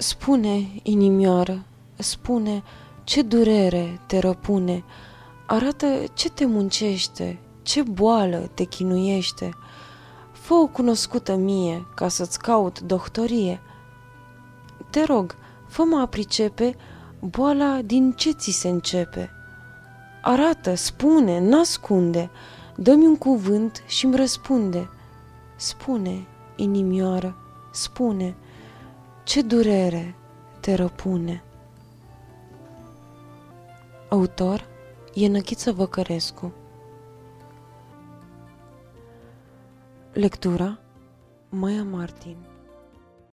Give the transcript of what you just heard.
Spune, inimioară, spune ce durere te răpune, arată ce te muncește, ce boală te chinuiește. Fă o cunoscută mie ca să-ți caut doctorie. Te rog, fă-mă a pricepe boala din ce ți se începe. Arată, spune, n-ascunde, dă-mi un cuvânt și-mi răspunde. Spune, inimioară, spune, ce durere te răpune. Autor Ienăchiță Văcărescu Lectura Maia Martin